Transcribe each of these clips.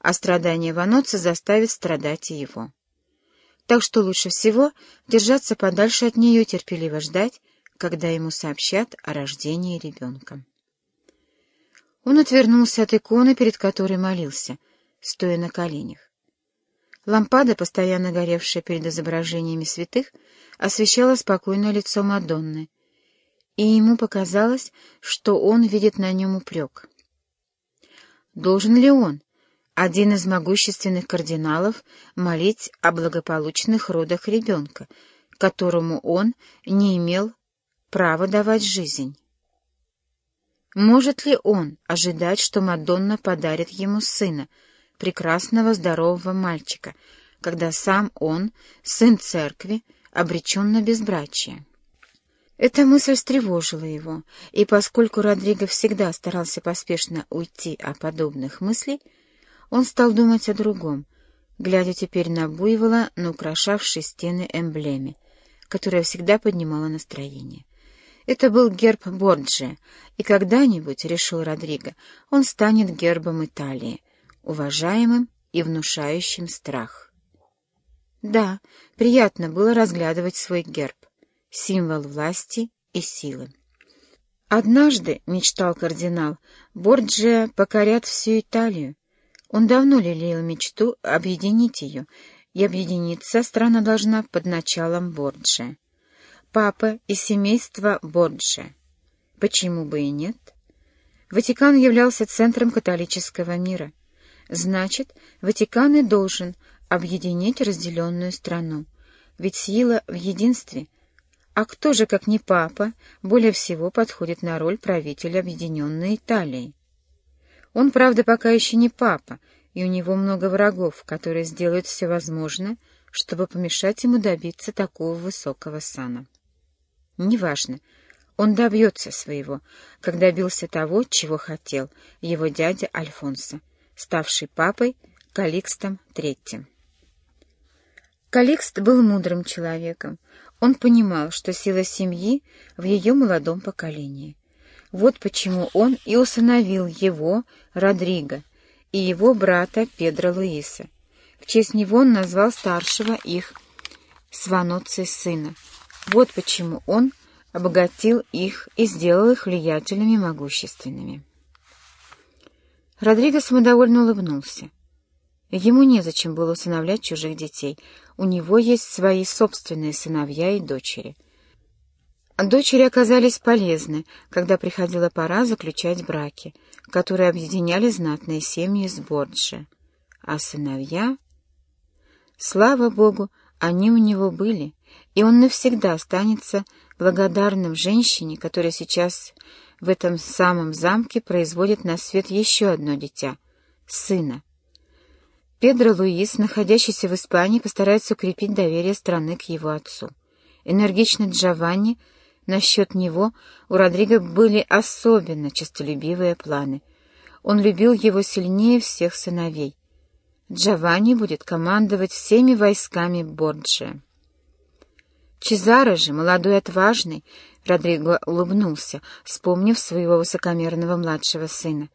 а страдание Ваноца заставит страдать и его. Так что лучше всего держаться подальше от нее и терпеливо ждать, когда ему сообщат о рождении ребенка. Он отвернулся от иконы, перед которой молился, стоя на коленях. Лампада, постоянно горевшая перед изображениями святых, освещала спокойное лицо Мадонны, и ему показалось, что он видит на нем упрек. Должен ли он, один из могущественных кардиналов, молить о благополучных родах ребенка, которому он не имел права давать жизнь? Может ли он ожидать, что Мадонна подарит ему сына, прекрасного здорового мальчика, когда сам он, сын церкви, обречен на безбрачие. Эта мысль встревожила его, и поскольку Родриго всегда старался поспешно уйти от подобных мыслей, он стал думать о другом, глядя теперь на буйвола, на украшавшей стены эмблеме, которая всегда поднимала настроение. Это был герб Борджия, и когда-нибудь, — решил Родриго, — он станет гербом Италии, уважаемым и внушающим страх. Да, приятно было разглядывать свой герб, символ власти и силы. Однажды, — мечтал кардинал, — Борджиа покорят всю Италию. Он давно лелеял мечту объединить ее, и объединиться страна должна под началом Борджиа. Папа и семейство Борджиа. Почему бы и нет? Ватикан являлся центром католического мира. Значит, Ватикан и должен объединить разделенную страну, ведь сила в единстве. А кто же, как не папа, более всего подходит на роль правителя объединенной Италии? Он, правда, пока еще не папа, и у него много врагов, которые сделают все возможное, чтобы помешать ему добиться такого высокого сана. Неважно, он добьется своего, как добился того, чего хотел его дядя Альфонсо ставший папой Каликстом III. Каликст был мудрым человеком. Он понимал, что сила семьи в ее молодом поколении. Вот почему он и усыновил его, Родриго, и его брата Педро Луиса. В честь него он назвал старшего их Сваноци сына. Вот почему он обогатил их и сделал их влиятельными и могущественными. Родриго самодовольно улыбнулся. Ему незачем было усыновлять чужих детей. У него есть свои собственные сыновья и дочери. Дочери оказались полезны, когда приходила пора заключать браки, которые объединяли знатные семьи с Борджи. А сыновья... Слава Богу, они у него были, и он навсегда останется благодарным женщине, которая сейчас в этом самом замке производит на свет еще одно дитя — сына. Педро Луис, находящийся в Испании, постарается укрепить доверие страны к его отцу. Энергичный Джованни, насчет него у Родриго были особенно честолюбивые планы. Он любил его сильнее всех сыновей. Джованни будет командовать всеми войсками Борджия. Чезаро же, молодой отважный, Родриго улыбнулся, вспомнив своего высокомерного младшего сына.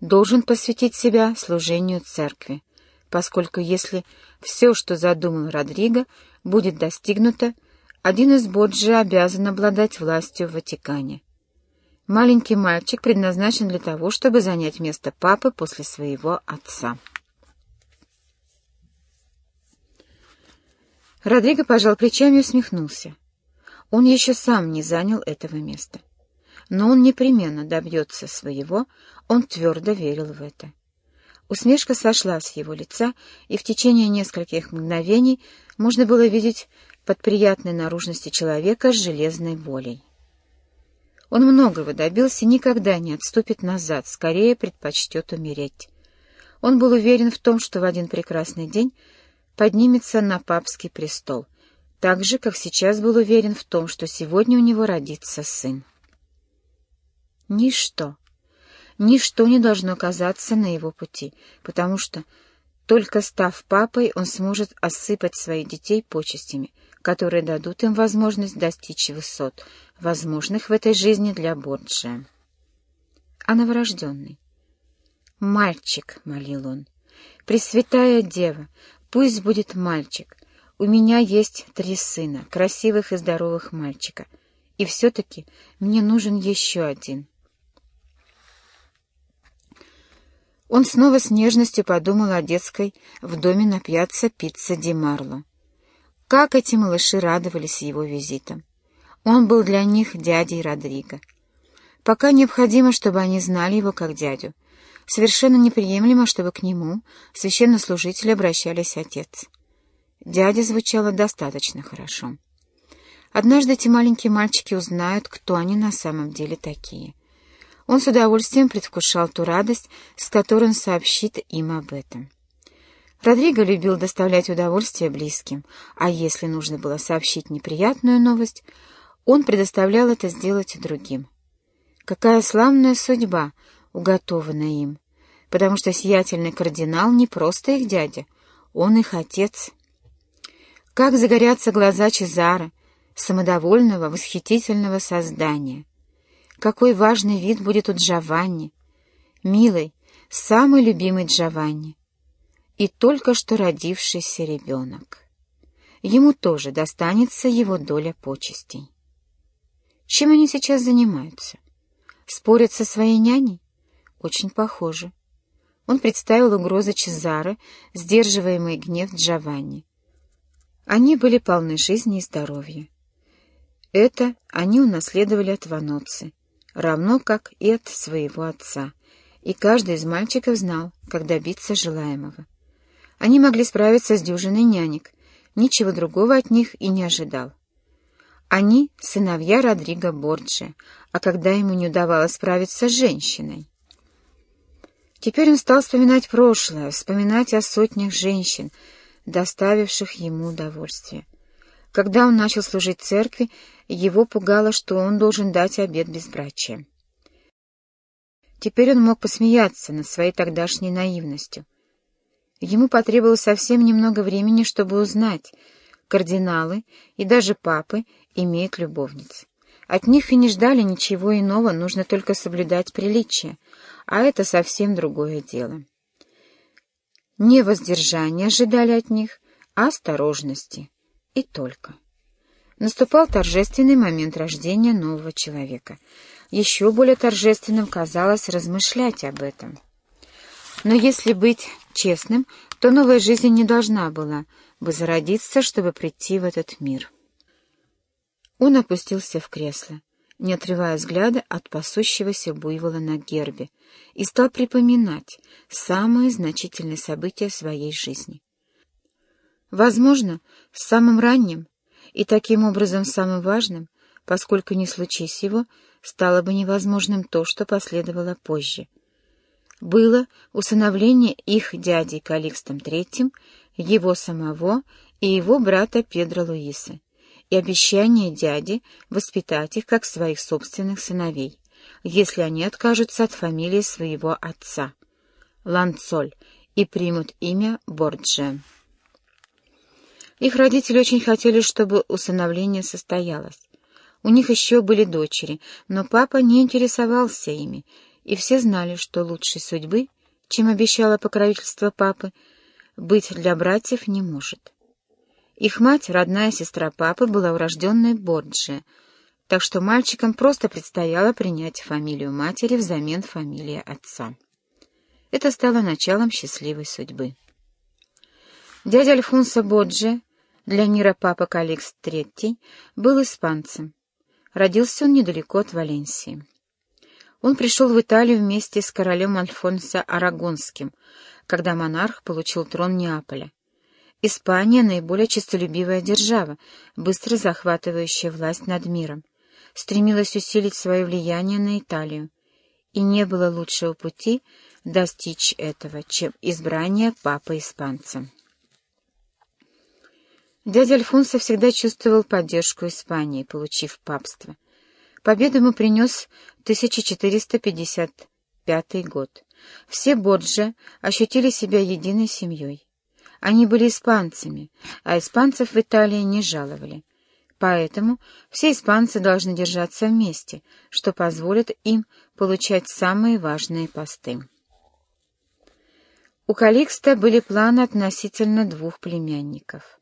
Должен посвятить себя служению церкви, поскольку если все, что задумал Родриго, будет достигнуто, один из Боджи обязан обладать властью в Ватикане. Маленький мальчик предназначен для того, чтобы занять место папы после своего отца. Родриго пожал плечами и усмехнулся. Он еще сам не занял этого места. Но он непременно добьется своего, он твердо верил в это. Усмешка сошла с его лица, и в течение нескольких мгновений можно было видеть под приятной наружности человека с железной волей. Он многого добился и никогда не отступит назад, скорее предпочтет умереть. Он был уверен в том, что в один прекрасный день поднимется на папский престол, так же, как сейчас был уверен в том, что сегодня у него родится сын. Ничто, ничто не должно оказаться на его пути, потому что, только став папой, он сможет осыпать своих детей почестями, которые дадут им возможность достичь высот, возможных в этой жизни для Борджия. А новорожденный? «Мальчик», — молил он, «Пресвятая Дева, пусть будет мальчик. У меня есть три сына, красивых и здоровых мальчика. И все-таки мне нужен еще один». Он снова с нежностью подумал о детской в доме на пьяцца Пицца Ди Марло. Как эти малыши радовались его визитам. Он был для них дядей Родриго. Пока необходимо, чтобы они знали его как дядю. Совершенно неприемлемо, чтобы к нему, священнослужители, обращались отец. Дядя звучало достаточно хорошо. Однажды эти маленькие мальчики узнают, кто они на самом деле такие. Он с удовольствием предвкушал ту радость, с которой он сообщит им об этом. Родриго любил доставлять удовольствие близким, а если нужно было сообщить неприятную новость, он предоставлял это сделать и другим. Какая славная судьба уготована им, потому что сиятельный кардинал не просто их дядя, он их отец. Как загорятся глаза Чезары, самодовольного, восхитительного создания. Какой важный вид будет у Джованни, милый, самый любимый Джованни и только что родившийся ребенок. Ему тоже достанется его доля почестей. Чем они сейчас занимаются? Спорят со своей няней? Очень похоже. Он представил угрозы Чезары, сдерживаемый гнев Джованни. Они были полны жизни и здоровья. Это они унаследовали от Ваноци, равно как и от своего отца, и каждый из мальчиков знал, как добиться желаемого. Они могли справиться с дюжиной нянек, ничего другого от них и не ожидал. Они — сыновья Родриго Борджи, а когда ему не удавалось справиться с женщиной? Теперь он стал вспоминать прошлое, вспоминать о сотнях женщин, доставивших ему удовольствие. Когда он начал служить церкви, его пугало, что он должен дать обет безбрачия. Теперь он мог посмеяться над своей тогдашней наивностью — Ему потребовалось совсем немного времени, чтобы узнать, кардиналы и даже папы имеют любовниц. От них и не ждали ничего иного, нужно только соблюдать приличие, а это совсем другое дело. Не воздержания ожидали от них, а осторожности. И только. Наступал торжественный момент рождения нового человека. Еще более торжественным казалось размышлять об этом. Но если быть честным, то новая жизнь не должна была бы зародиться, чтобы прийти в этот мир. Он опустился в кресло, не отрывая взгляда от пасущегося буйвола на гербе, и стал припоминать самые значительные события своей жизни. Возможно, самым ранним и таким образом самым важным, поскольку не случись его, стало бы невозможным то, что последовало позже — было усыновление их дяди Каликстом III, его самого и его брата Педро Луиса, и обещание дяди воспитать их как своих собственных сыновей, если они откажутся от фамилии своего отца, Ланцоль, и примут имя Борджа. Их родители очень хотели, чтобы усыновление состоялось. У них еще были дочери, но папа не интересовался ими, и все знали, что лучшей судьбы, чем обещало покровительство папы, быть для братьев не может. Их мать, родная сестра папы, была урожденной Борджи, так что мальчикам просто предстояло принять фамилию матери взамен фамилии отца. Это стало началом счастливой судьбы. Дядя Альфонсо Боджи, для мира папа Каликс III, был испанцем. Родился он недалеко от Валенсии. Он пришел в Италию вместе с королем Альфонсо Арагонским, когда монарх получил трон Неаполя. Испания — наиболее честолюбивая держава, быстро захватывающая власть над миром, стремилась усилить свое влияние на Италию, и не было лучшего пути достичь этого, чем избрание папы испанца. Дядя Альфонсо всегда чувствовал поддержку Испании, получив папство — Победу ему принес 1455 год. Все Борджи ощутили себя единой семьей. Они были испанцами, а испанцев в Италии не жаловали. Поэтому все испанцы должны держаться вместе, что позволит им получать самые важные посты. У Каликста были планы относительно двух племянников.